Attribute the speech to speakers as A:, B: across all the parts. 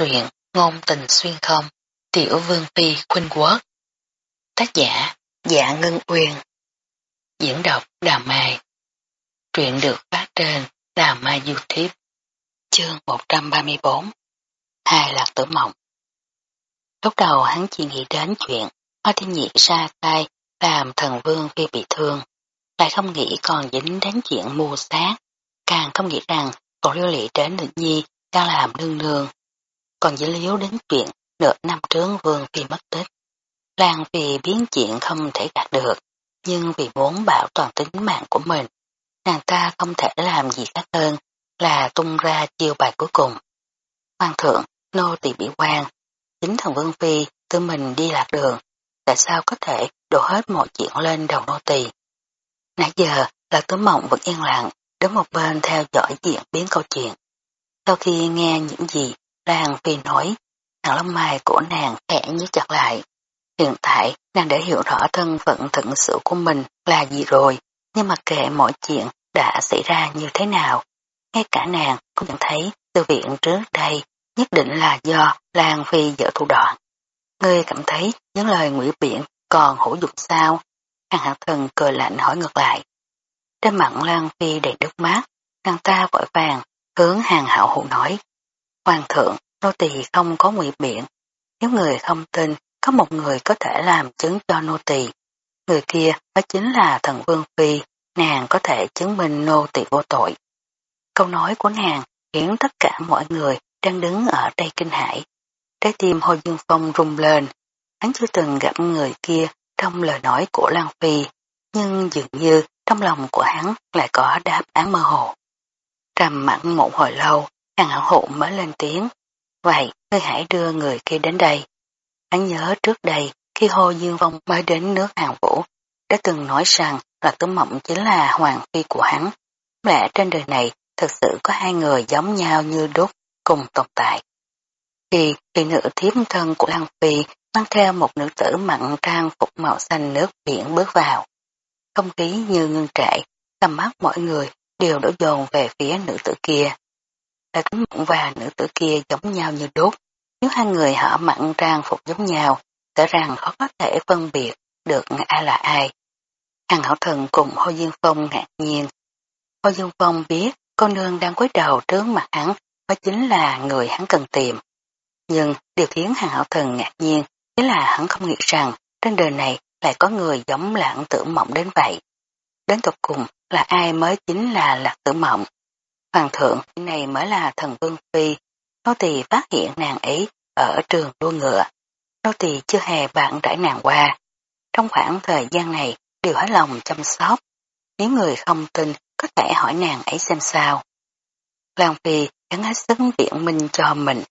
A: Truyện Ngôn tình xuyên không, Tiểu Vương Phi Khuynh Quốc. Tác giả Dạ Ngân Uyên. Diễn đọc Đà Mai. Truyện được phát trên Đà Mai Youtube. Chương 134 Hai là tử mộng. Lúc đầu hắn chỉ nghĩ đến chuyện Hoa Thiên Nhị ra tay làm thần Vương Phi bị thương, lại không nghĩ còn dính đến chuyện mua sát, càng không nghĩ rằng cổ liêu lị đến nữ nhi đang làm nương nương còn dính liếu đến chuyện nửa năm trướng vương phi mất tích. Lan vì biến chuyện không thể đạt được, nhưng vì muốn bảo toàn tính mạng của mình, nàng ta không thể làm gì khác hơn là tung ra chiêu bài cuối cùng. Hoàng thượng, nô tỳ bị quan, chính thần vương phi tự mình đi lạc đường, tại sao có thể đổ hết mọi chuyện lên đầu nô tỳ? Nãy giờ là tứ mộng vẫn yên lặng, đứng một bên theo dõi diễn biến câu chuyện. Sau khi nghe những gì Lan Phi nói, hàng lông mày của nàng khẽ nhíu chặt lại. Hiện tại, nàng đã hiểu rõ thân phận thực sự của mình là gì rồi, nhưng mà kệ mọi chuyện đã xảy ra như thế nào. Ngay cả nàng cũng nhận thấy từ viện trước đây nhất định là do Lan Phi dở thủ đoạn. Ngươi cảm thấy những lời ngụy biện còn hữu dụng sao? Hàng hạ thần cười lạnh hỏi ngược lại. Trên mặt Lan Phi đầy nước mát, nàng ta vội vàng hướng hàng hạo hụ nói. Hoàng thượng, nô tỳ không có ngụy biện. Nếu người không tin, có một người có thể làm chứng cho nô tỳ. Người kia đó chính là thần Vương Phi, nàng có thể chứng minh nô tỳ vô tội. Câu nói của nàng khiến tất cả mọi người đang đứng ở đây kinh hãi. Trái tim Hồ Dương Phong rung lên, hắn chưa từng gặp người kia trong lời nói của Lan Phi, nhưng dường như trong lòng của hắn lại có đáp án mơ hồ. Trầm mặn một hồi lâu, Hàng hảo hộ mới lên tiếng. Vậy, ngươi hãy đưa người kia đến đây. Hắn nhớ trước đây, khi Hồ Dương Vong mới đến nước Hàng Vũ, đã từng nói rằng là tấm mộng chính là hoàng phi của hắn. Lẽ trên đời này thực sự có hai người giống nhau như đúc cùng tồn tại. Khi thì nữ thiếp thân của Lăng Phi mang theo một nữ tử mặn trang phục màu xanh nước biển bước vào. Không khí như ngưng trệ, tầm mắt mọi người đều đổ dồn về phía nữ tử kia Đại tấm mộng và nữ tử kia giống nhau như đốt. Nếu hai người họ mặn trang phục giống nhau, sợ rằng khó có thể phân biệt được ai là ai. Hàng hảo thần cùng Hồ Dương Phong ngạc nhiên. Hồ Dương Phong biết cô nương đang cúi đầu trước mặt hắn đó chính là người hắn cần tìm. Nhưng điều khiến hàng hảo thần ngạc nhiên chính là hắn không nghĩ rằng trên đời này lại có người giống lãng tử mộng đến vậy. Đến tục cùng là ai mới chính là lạc tử mộng. Hoàng thượng này mới là thần vương phi, nô tỳ phát hiện nàng ấy ở trường đua ngựa. Nô tỳ chưa hề bạn đãi nàng qua. Trong khoảng thời gian này đều hết lòng chăm sóc. Nếu người không tin có thể hỏi nàng ấy xem sao. Lan Phi gắn hết sức biện minh cho mình.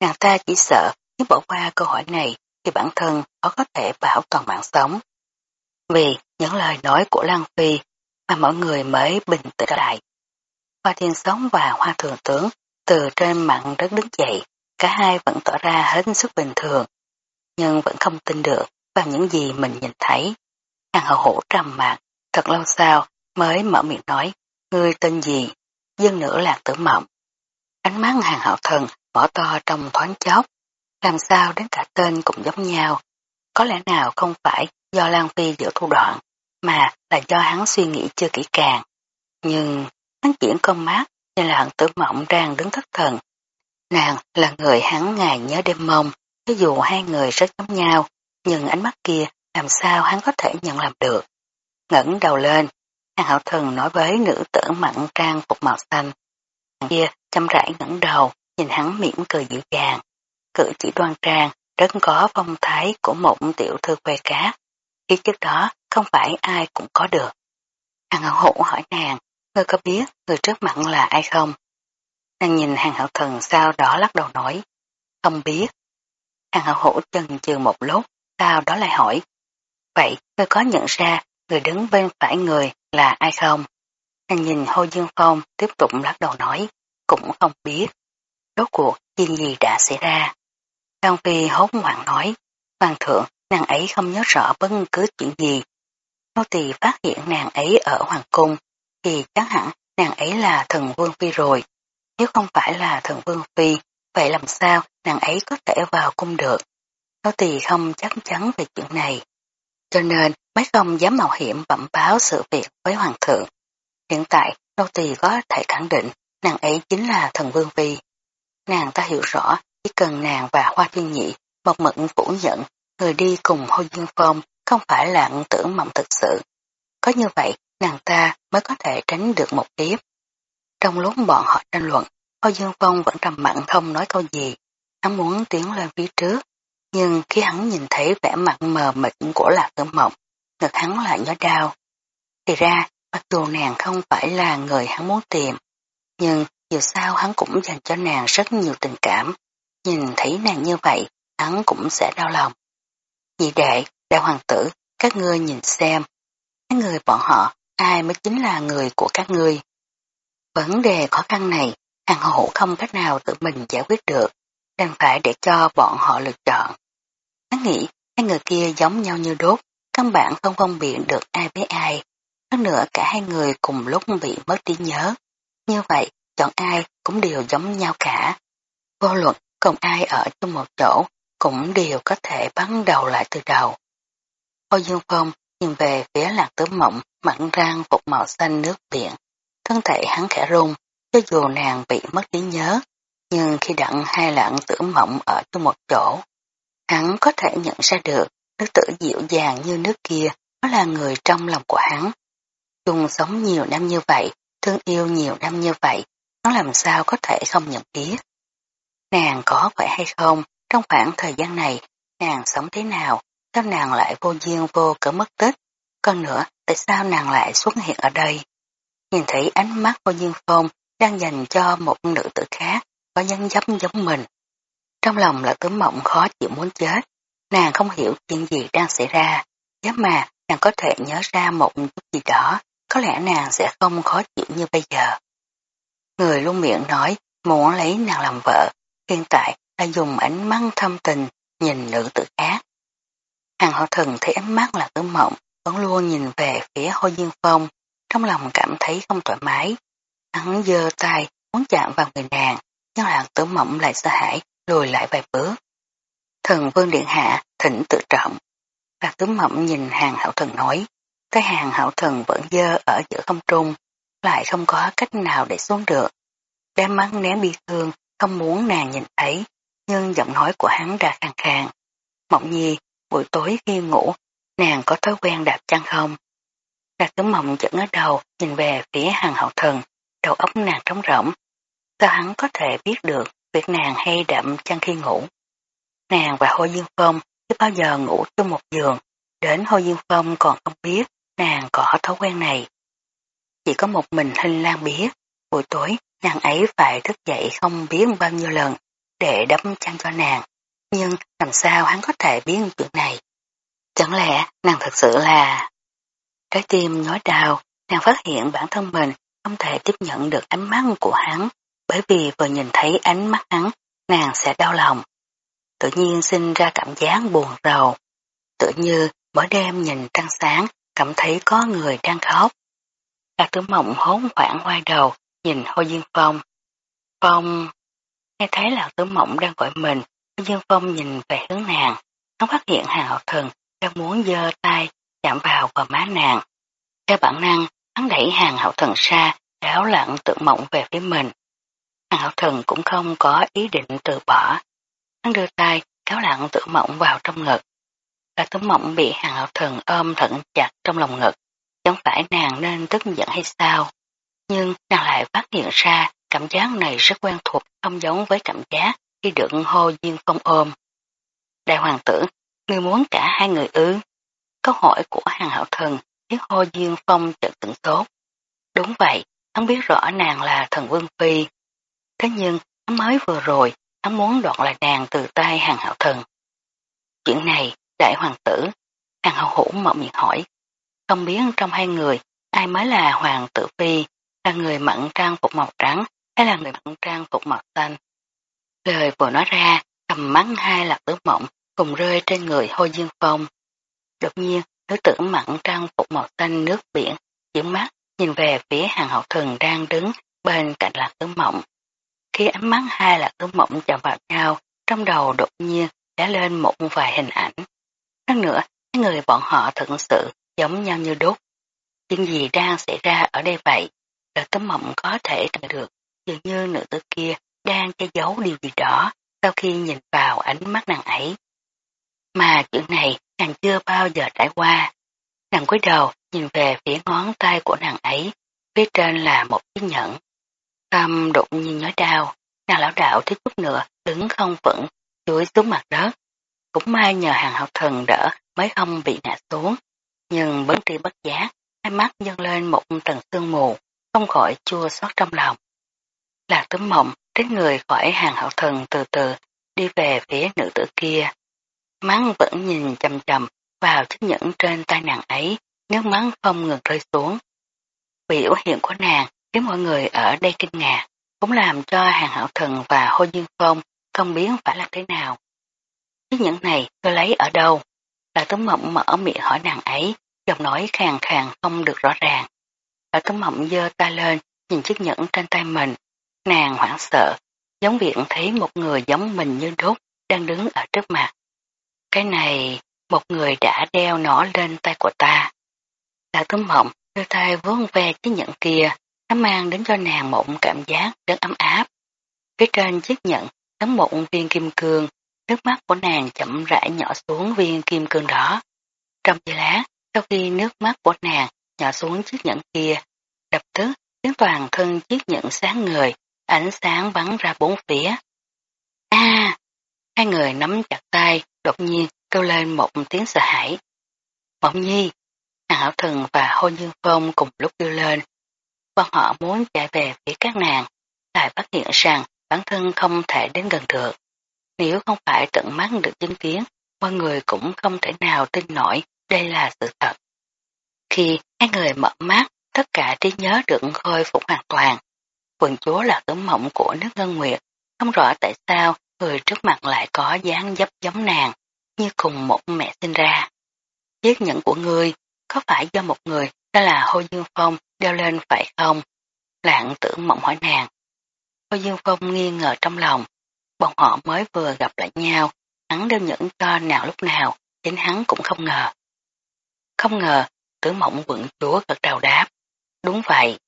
A: Nàng ta chỉ sợ nếu bỏ qua câu hỏi này thì bản thân khó có thể bảo toàn mạng sống. Vì những lời nói của Lan Phi mà mọi người mới bình tĩnh lại. Hoa thiên sống và hoa thường tướng từ trên mặn đất đứng dậy, cả hai vẫn tỏ ra hết sức bình thường, nhưng vẫn không tin được vào những gì mình nhìn thấy. Hàng hậu hổ trầm mặt, thật lâu sau mới mở miệng nói, ngươi tên gì, dân nữa lạc tử mộng. Ánh mắt hàng hậu thần mở to trong thoáng chốc, làm sao đến cả tên cũng giống nhau. Có lẽ nào không phải do Lan Phi giữa thu đoạn, mà là do hắn suy nghĩ chưa kỹ càng. Nhưng Hắn chuyển con mắt, nhìn là hận tử mộng đang đứng thất thần. Nàng là người hắn ngày nhớ đêm mong, cho dù hai người rất giống nhau, nhưng ánh mắt kia làm sao hắn có thể nhận làm được. ngẩng đầu lên, hàng hậu thần nói với nữ tử mặn trang phục màu xanh. Hàng kia chăm rãi ngẩng đầu, nhìn hắn mỉm cười dịu dàng. Cử chỉ đoan trang, rất có phong thái của một tiểu thư quê cá. Khi trước đó, không phải ai cũng có được. Hàng hậu hỏi nàng, Ngươi có biết người trước mặt là ai không? Nàng nhìn hàng hậu thần sau đó lắc đầu nói. Không biết. Hàng hậu hổ chần chừ một lúc, sau đó lại hỏi. Vậy, ngươi có nhận ra người đứng bên phải người là ai không? Nàng nhìn Hồ Dương Phong tiếp tục lắc đầu nói. Cũng không biết. Rốt cuộc chuyện gì đã xảy ra? Phan Phi hốt hoảng nói. Hoàng thượng, nàng ấy không nhớ rõ bất cứ chuyện gì. Nô tỳ phát hiện nàng ấy ở Hoàng Cung thì chắc hẳn nàng ấy là thần Vương Phi rồi. Nếu không phải là thần Vương Phi, vậy làm sao nàng ấy có thể vào cung được. Nô tỳ không chắc chắn về chuyện này. Cho nên mấy không dám mạo hiểm bẩm báo sự việc với hoàng thượng. Hiện tại, nô tỳ có thể khẳng định nàng ấy chính là thần vương phi. Nàng ta hiểu rõ chỉ cần nàng và Hoa Thiên Nhị một mực phủ nhận người đi cùng Hồ Dương Phong không phải là ẩn tưởng mộng thực sự. Có như vậy, nàng ta mới có thể tránh được một kiếp. Trong lúc bọn họ tranh luận, Âu Dương Phong vẫn trầm mặn không nói câu gì. Hắn muốn tiến lên phía trước, nhưng khi hắn nhìn thấy vẻ mặt mờ mịt của lạc tử mộng, ngực hắn lại nhói đau. Thì ra, mặc dù nàng không phải là người hắn muốn tìm, nhưng dù sao hắn cũng dành cho nàng rất nhiều tình cảm. Nhìn thấy nàng như vậy, hắn cũng sẽ đau lòng. Nhị đệ, đại hoàng tử, các ngươi nhìn xem. Các người bọn họ, ai mới chính là người của các ngươi. Vấn đề khó khăn này, hàng hữu không cách nào tự mình giải quyết được, đành phải để cho bọn họ lựa chọn. Hắn nghĩ, hai người kia giống nhau như đốt, căn bản không phân biệt được ai với ai. Hơn nữa cả hai người cùng lúc bị mất trí nhớ. Như vậy, chọn ai cũng đều giống nhau cả. Vô luận cùng ai ở trong một chỗ cũng đều có thể bắt đầu lại từ đầu. Âu Dương Phong nhìn về phía lạc tử mộng mặn răng phục màu xanh nước biển. Thân thể hắn khẽ rung, cho dù nàng bị mất trí nhớ, nhưng khi đặng hai lạng tử mộng ở trong một chỗ, hắn có thể nhận ra được nước tử dịu dàng như nước kia đó là người trong lòng của hắn. Chung sống nhiều năm như vậy, thương yêu nhiều năm như vậy, nó làm sao có thể không nhận biết. Nàng có phải hay không, trong khoảng thời gian này, nàng sống thế nào, sao nàng lại vô duyên vô cớ mất tích, còn nữa, tại sao nàng lại xuất hiện ở đây. Nhìn thấy ánh mắt vô duyên phong đang dành cho một nữ tử khác, có nhân dấp giống mình. Trong lòng là tấm mộng khó chịu muốn chết, nàng không hiểu chuyện gì đang xảy ra, nếu mà nàng có thể nhớ ra một chút gì đó, có lẽ nàng sẽ không khó chịu như bây giờ. Người luôn miệng nói muốn lấy nàng làm vợ, hiện tại đã dùng ánh mắt thâm tình nhìn nữ tử khác. Hàng họ thần thấy ánh mắt là tử mộng, vẫn luôn nhìn về phía hôi Diên Phong, trong lòng cảm thấy không thoải mái. Hắn giơ tay muốn chạm vào người nàng, nhưng hàng tử mộng lại sợ hãi, lùi lại vài bước. Thần vương điện hạ thỉnh tự trọng. Lạc tử mộng nhìn hàng hảo thần nói, cái hàng hảo thần vẫn dơ ở giữa không trung, lại không có cách nào để xuống được. Đám mắt ném bi thương, không muốn nàng nhìn thấy, nhưng giọng nói của hắn ra khàn khàn. Mộng nhi, buổi tối khi ngủ, nàng có thói quen đạp chân không? Lạc tướng mộng dẫn ở đầu, nhìn về phía hàng hậu thần, đầu óc nàng trống rỗng. Sao hắn có thể biết được việc nàng hay đậm chân khi ngủ? Nàng và Hô Dương Phong chưa bao giờ ngủ chung một giường, đến Hô Dương Phong còn không biết nàng có thói quen này. Chỉ có một mình Hình Lan biết, buổi tối nàng ấy phải thức dậy không biết bao nhiêu lần để đắp chăn cho nàng. Nhưng làm sao hắn có thể biết chuyện này? Chẳng lẽ nàng thật sự là... Trái tim nhói đau, nàng phát hiện bản thân mình không thể tiếp nhận được ánh mắt của hắn, bởi vì vừa nhìn thấy ánh mắt hắn, nàng sẽ đau lòng. Tự nhiên sinh ra cảm giác buồn rầu. Tự như mỗi đêm nhìn trăng sáng, cảm thấy có người đang khóc. Lạc tử mộng hốn khoảng quay đầu, nhìn hôi Duyên Phong. Phong... Nghe thấy Lạc tử mộng đang gọi mình, Dương Phong nhìn về hướng nàng. Hắn phát hiện Hàng Hậu Thần đang muốn giơ tay chạm vào vào má nàng. Theo bản năng, hắn đẩy Hàng Hậu Thần xa, đáo lặng tự mộng về phía mình. Hàng Hậu Thần cũng không có ý định từ bỏ. Hắn đưa tay kéo lặng tự mộng vào trong ngực. Lạc tấm mộng bị Hàng Hậu Thần ôm thận chặt trong lòng ngực. Chẳng phải nàng nên tức giận hay sao? Nhưng nàng lại phát hiện ra cảm giác này rất quen thuộc, không giống với cảm giác khi được hô duyên phong ôm. Đại hoàng tử, ngươi muốn cả hai người ư? Câu hỏi của hàng hậu thần khiến hô duyên phong chợt tỉnh tốt. Đúng vậy, hắn biết rõ nàng là thần vương phi. Thế nhưng, hắn mới vừa rồi, hắn muốn đoạt lại nàng từ tay hàng hậu thần. Chuyện này, đại hoàng tử, hàng hậu hủ mở miệng hỏi, không biết trong hai người, ai mới là hoàng tử phi, là người mặn trang phục màu trắng hay là người mặn trang phục màu xanh. Lời vừa nói ra, cầm mắng hai lạc tử mộng cùng rơi trên người hôi dương phong. Đột nhiên, nữ tử mặn trang phục màu xanh nước biển, chuyển mắt nhìn về phía hàng hậu thần đang đứng bên cạnh lạc tử mộng. Khi ánh mắt hai lạc tử mộng chạm vào nhau, trong đầu đột nhiên đã lên một vài hình ảnh. Hơn nữa, cái người bọn họ thật sự giống nhau như đúc. Chuyện gì đang xảy ra ở đây vậy? Lạc tử mộng có thể nhận được, dường như nữ tử kia đang che giấu điều gì đó sau khi nhìn vào ánh mắt nàng ấy. Mà chuyện này nàng chưa bao giờ trải qua. Nàng cúi đầu nhìn về phía ngón tay của nàng ấy, phía trên là một chiếc nhẫn. Tâm đột nhiên nhói đau, nàng lão đạo thiếu chút nữa đứng không vững, chuối xuống mặt đất. Cũng may nhờ hàng học thần đỡ mới không bị ngã xuống. Nhưng bấn tri bất giác, hai mắt dâng lên một tầng sương mù, không khỏi chua xót trong lòng là tấm mộng, đến người khỏi hàng hậu thần từ từ đi về phía nữ tử kia. Mắng vẫn nhìn chầm chầm vào chiếc nhẫn trên tay nàng ấy, nước mắng không ngừng rơi xuống. Biểu hiện của nàng khiến mọi người ở đây kinh ngạc, cũng làm cho hàng hậu thần và hô dương phong không biết phải làm thế nào. Chiếc nhẫn này tôi lấy ở đâu? Là tấm mộng mở miệng hỏi nàng ấy, giọng nói khàn khàn không được rõ ràng. Là tấm mộng dơ tay lên, nhìn chiếc nhẫn trên tay mình. Nàng hoảng sợ, giống viện thấy một người giống mình như đốt đang đứng ở trước mặt. Cái này, một người đã đeo nó lên tay của ta. Là túm mộng đưa tay vướng ve chiếc nhẫn kia, nó mang đến cho nàng một cảm giác rất ấm áp. Phía trên chiếc nhẫn đóng một viên kim cương, nước mắt của nàng chậm rãi nhỏ xuống viên kim cương đó. Trong giây lát, sau khi nước mắt của nàng nhỏ xuống chiếc nhẫn kia, đập tức tiếng toàn thân chiếc nhẫn sáng người, ánh sáng bắn ra bốn phía. A! hai người nắm chặt tay, đột nhiên kêu lên một tiếng sợ hãi. Mộng nhi, hảo thần và hôn dương phong cùng lúc kêu lên. Bọn họ muốn chạy về phía các nàng, lại phát hiện rằng bản thân không thể đến gần được. Nếu không phải tận mắt được chứng kiến, mọi người cũng không thể nào tin nổi đây là sự thật. Khi hai người mở mắt, tất cả trí nhớ được khôi phục hoàn toàn. Quần chúa là tấm mộng của nước ngân nguyệt, không rõ tại sao người trước mặt lại có dáng dấp giống nàng, như cùng một mẹ sinh ra. Chiếc nhẫn của ngươi, có phải do một người đó là Hô Dương Phong đeo lên phải không? Lạng tưởng mộng hỏi nàng. Hô Dương Phong nghi ngờ trong lòng, bọn họ mới vừa gặp lại nhau, hắn đeo nhẫn cho nào lúc nào, chính hắn cũng không ngờ. Không ngờ, tử mộng quận chúa gật đầu đáp. Đúng vậy.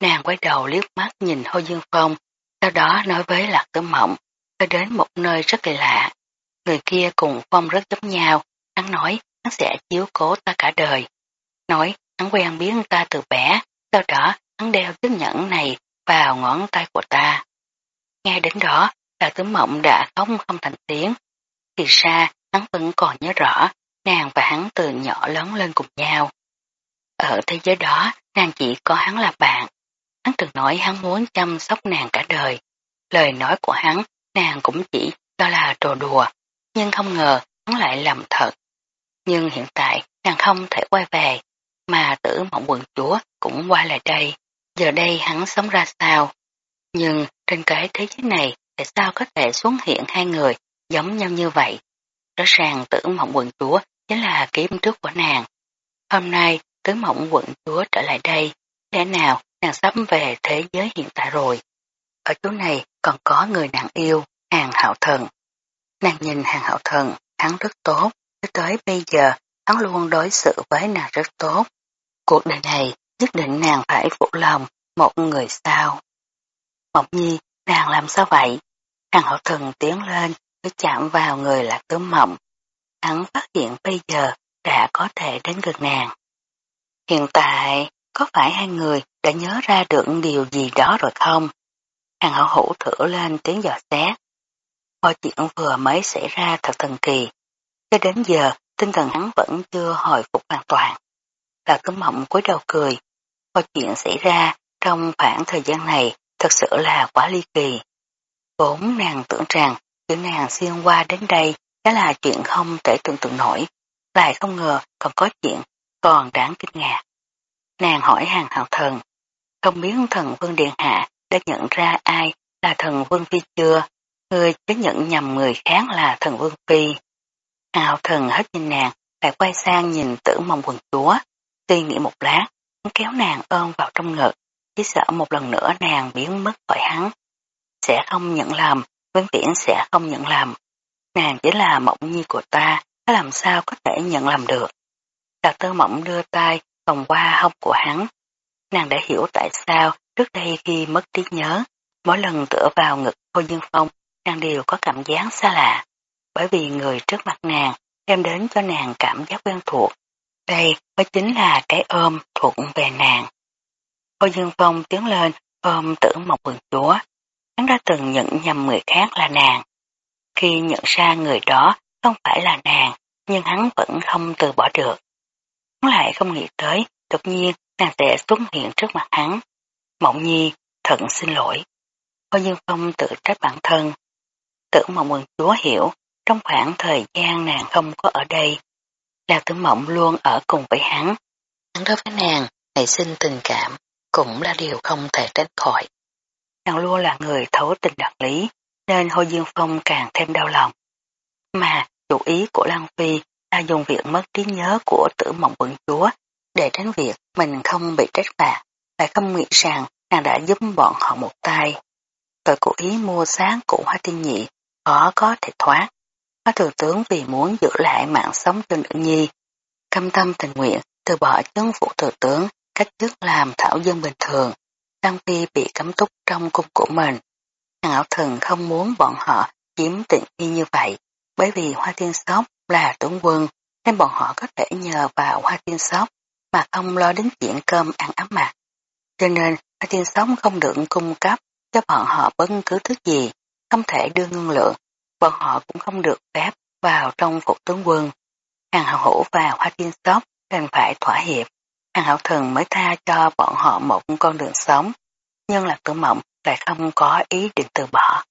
A: Nàng quay đầu liếc mắt nhìn Hô Dương Phong, sau đó nói với Lạc Tử Mộng, tới đến một nơi rất kỳ lạ. Người kia cùng Phong rất giống nhau, hắn nói hắn sẽ chiếu cố ta cả đời. Nói hắn quen biết ta từ bé, sau đó hắn đeo chiếc nhẫn này vào ngón tay của ta. Nghe đến đó, Lạc Tử Mộng đã khóc không thành tiếng. Thì ra, hắn vẫn còn nhớ rõ, nàng và hắn từ nhỏ lớn lên cùng nhau. Ở thế giới đó, nàng chỉ có hắn là bạn. Hắn từng nói hắn muốn chăm sóc nàng cả đời. Lời nói của hắn, nàng cũng chỉ cho là trò đùa, nhưng không ngờ hắn lại làm thật. Nhưng hiện tại, nàng không thể quay về, mà tử mộng quần chúa cũng qua lại đây. Giờ đây hắn sống ra sao? Nhưng trên cái thế giới này, tại sao có thể xuất hiện hai người giống nhau như vậy? Rõ ràng tử mộng quần chúa chính là kiếm trước của nàng. Hôm nay, tứ mộng quận chúa trở lại đây, lẽ nào nàng sắp về thế giới hiện tại rồi. Ở chỗ này còn có người nàng yêu, hàng hạo thần. Nàng nhìn hàng hạo thần, hắn rất tốt, tới tới bây giờ hắn luôn đối xử với nàng rất tốt. Cuộc đời này nhất định nàng phải phụ lòng một người sao. Mộng nhi, nàng làm sao vậy? Hàng hậu thần tiến lên, cứ chạm vào người lạc tướng mộng. Hắn phát hiện bây giờ đã có thể đến gần nàng. Hiện tại, có phải hai người đã nhớ ra được điều gì đó rồi không? Hàng hậu hữu thử lên tiếng dò xét. Mọi chuyện vừa mới xảy ra thật thần kỳ. Cho đến giờ, tinh thần hắn vẫn chưa hồi phục hoàn toàn. Là cấm mộng cúi đầu cười. Mọi chuyện xảy ra trong khoảng thời gian này thật sự là quá ly kỳ. Vốn nàng tưởng rằng chuyện nàng xuyên qua đến đây đó là chuyện không thể tưởng tượng nổi. Lại không ngờ còn có chuyện còn đáng kinh ngạc. Nàng hỏi hàng hào thần, không biết thần vương điện hạ đã nhận ra ai là thần vương phi chưa, người chứ nhận nhầm người khác là thần vương phi. Hào thần hết nhìn nàng, lại quay sang nhìn tử mong quần chúa, suy nghĩ một lát, kéo nàng ôm vào trong ngực, chỉ sợ một lần nữa nàng biến mất khỏi hắn. Sẽ không nhận lầm, Vân Tiễn sẽ không nhận lầm. Nàng chỉ là mộng nhi của ta, ta làm sao có thể nhận lầm được. Đào tư mộng đưa tay vòng qua hông của hắn. Nàng đã hiểu tại sao trước đây khi mất trí nhớ, mỗi lần tựa vào ngực Hồ Dương Phong, nàng đều có cảm giác xa lạ. Bởi vì người trước mặt nàng đem đến cho nàng cảm giác quen thuộc. Đây mới chính là cái ôm thuộc về nàng. Hồ Dương Phong tiến lên ôm tử một vườn chúa. Hắn đã từng nhận nhầm người khác là nàng. Khi nhận ra người đó không phải là nàng, nhưng hắn vẫn không từ bỏ được. Hắn lại không nghĩ tới, đột nhiên nàng sẽ xuất hiện trước mặt hắn. Mộng nhi, thận xin lỗi. Hoa Dương Phong tự trách bản thân. Tử mộng mừng chúa hiểu, trong khoảng thời gian nàng không có ở đây, là tử mộng luôn ở cùng với hắn. Hắn đối với nàng, nảy sinh tình cảm, cũng là điều không thể tránh khỏi. Nàng luôn là người thấu tình đặc lý, nên Hồ Dương Phong càng thêm đau lòng. Mà chủ ý của Lan Phi ta dùng việc mất trí nhớ của tử mộng quận chúa để tránh việc mình không bị trách phạt, lại không nghĩ rằng nàng đã giúp bọn họ một tay. Tội cố ý mua sáng của hoa tiên nhị khó có thể thoát. Hoa thừa tướng vì muốn giữ lại mạng sống cho nữ nhi, cam tâm tình nguyện từ bỏ chức vụ thừa tướng cách chức làm thảo dân bình thường. Đăng Phi bị cấm túc trong cung của mình. Hàng ảo thần không muốn bọn họ chiếm tiện nghi như vậy, bởi vì Hoa Tiên Sóc là tướng quân, nên bọn họ có thể nhờ vào Hoa Tiên Sóc mà không lo đến chuyện cơm ăn ấm mặt. Cho nên Hoa Tiên Sóc không được cung cấp cho bọn họ bất cứ thứ gì, không thể đưa ngân lượng, bọn họ cũng không được phép vào trong phục tướng quân. Hàng hậu hữu và Hoa Tiên Sóc đành phải thỏa hiệp. Hàng hậu thần mới tha cho bọn họ một con đường sống, nhưng là tử mộng lại không có ý định từ bỏ.